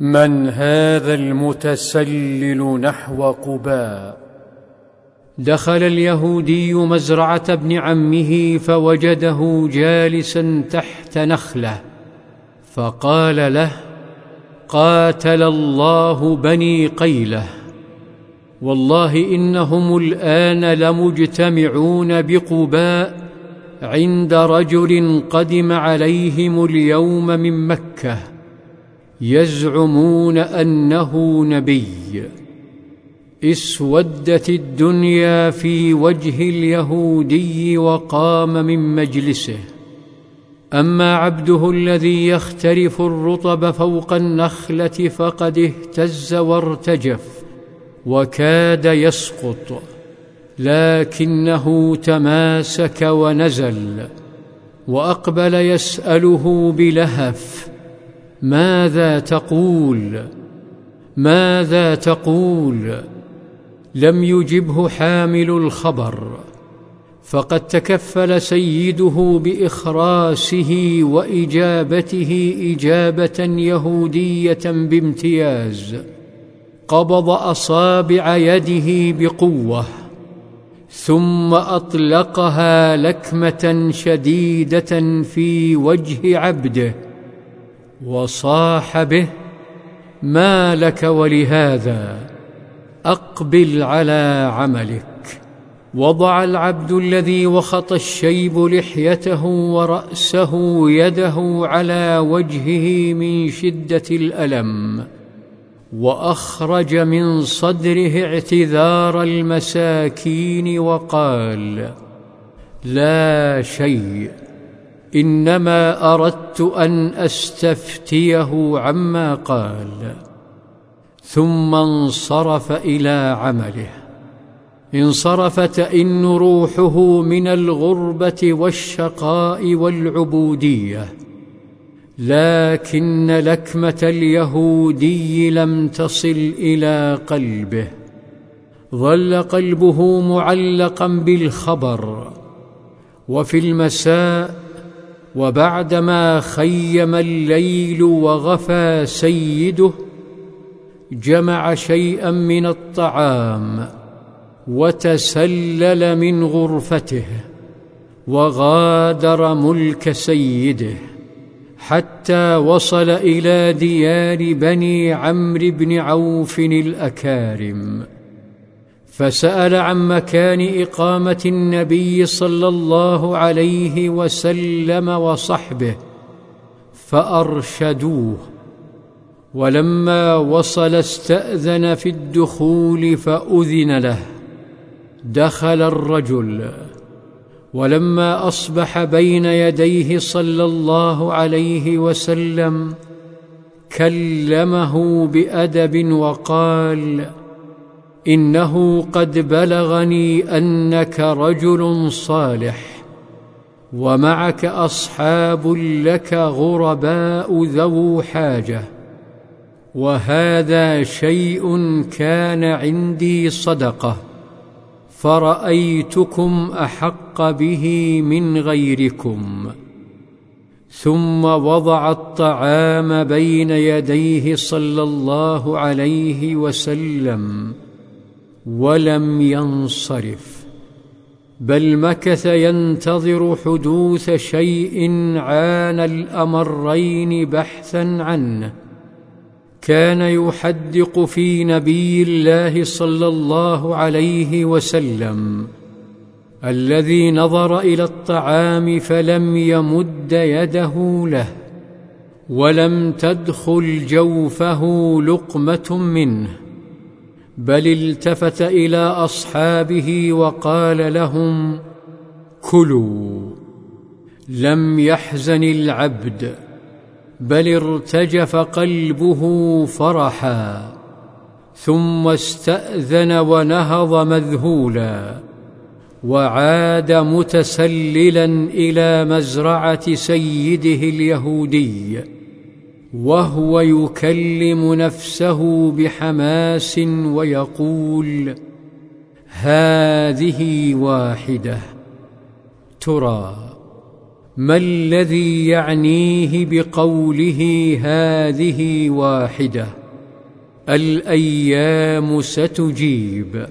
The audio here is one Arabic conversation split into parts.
من هذا المتسلل نحو قباء؟ دخل اليهودي مزرعة ابن عمه فوجده جالسا تحت نخلة فقال له قاتل الله بني قيلة. والله إنهم الآن لمجتمعون بقباء عند رجل قدم عليهم اليوم من مكة. يزعمون أنه نبي. اسودت الدنيا في وجه اليهودي وقام من مجلسه. أما عبده الذي يخترف الرطب فوق النخلة فقد اهتز وارتجف وكاد يسقط لكنه تماسك ونزل وأقبل يسأله بلهف ماذا تقول؟ ماذا تقول؟ لم يجبه حامل الخبر فقد تكفل سيده باخراسه وإجابته إجابة يهودية بامتياز قبض أصابع يده بقوة ثم أطلقها لكمة شديدة في وجه عبده. وصاح به ما لك ولهذا أقبل على عملك. وضع العبد الذي وخط الشيب لحيته ورأسه يده على وجهه من شدة الألم وأخرج من صدره اعتذار المساكين وقال لا شيء إنما أردت أن أستفتيه عما قال ثم انصرف إلى عمله. انصرف تئن روحه من الغربة والشقاء والعبودية لكن لكمة اليهودي لم تصل إلى قلبه. ظل قلبه معلقا بالخبر وفي المساء وبعدما خيم الليل وغفى سيده جمع شيئا من الطعام وتسلل من غرفته وغادر ملك سيده حتى وصل إلى ديار بني عمرو بن عوف الأكارم. فسأل عن مكان إقامة النبي صلى الله عليه وسلم وصحبه فأرشدوه. ولما وصل استأذن في الدخول فأذن له. دخل الرجل. ولما أصبح بين يديه صلى الله عليه وسلم كلمه بأدب وقال إنه قد بلغني أنك رجل صالح ومعك أصحاب لك غرباء ذو حاجة وهذا شيء كان عندي صدقة فرأيتكم أحق به من غيركم. ثم وضع الطعام بين يديه صلى الله عليه وسلم. ولم ينصرف بل مكث ينتظر حدوث شيء عانى الأمرين بحثا عنه. كان يحدق في نبي الله صلى الله عليه وسلم الذي نظر إلى الطعام فلم يمد يده له ولم تدخل جوفه لقمة منه. بل التفت إلى أصحابه وقال لهم كلوا لم يحزن العبد بل ارتجف قلبه فرحا ثم استأذن ونهض مذهولا وعاد متسللا إلى مزرعة سيده اليهودي. وهو يكلم نفسه بحماس ويقول هذه واحدة. ترى ما الذي يعنيه بقوله هذه واحدة؟ الأيام ستجيب.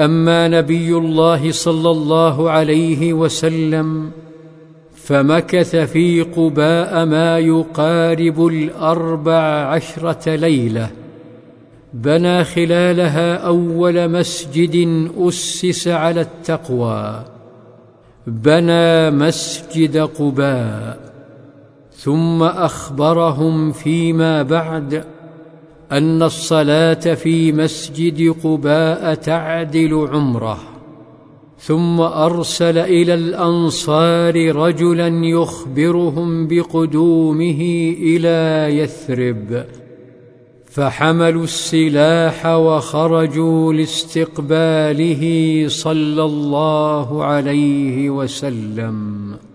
أما نبي الله صلى الله عليه وسلم فمكث في قباء ما يقارب الأربع عشرة ليلة. بنى خلالها أول مسجد أسس على التقوى. بنى مسجد قباء ثم أخبرهم فيما بعد أن الصلاة في مسجد قباء تعدل عمره. ثم أرسل إلى الأنصار رجلا يخبرهم بقدومه إلى يثرب فحملوا السلاح وخرجوا لاستقباله صلى الله عليه وسلم.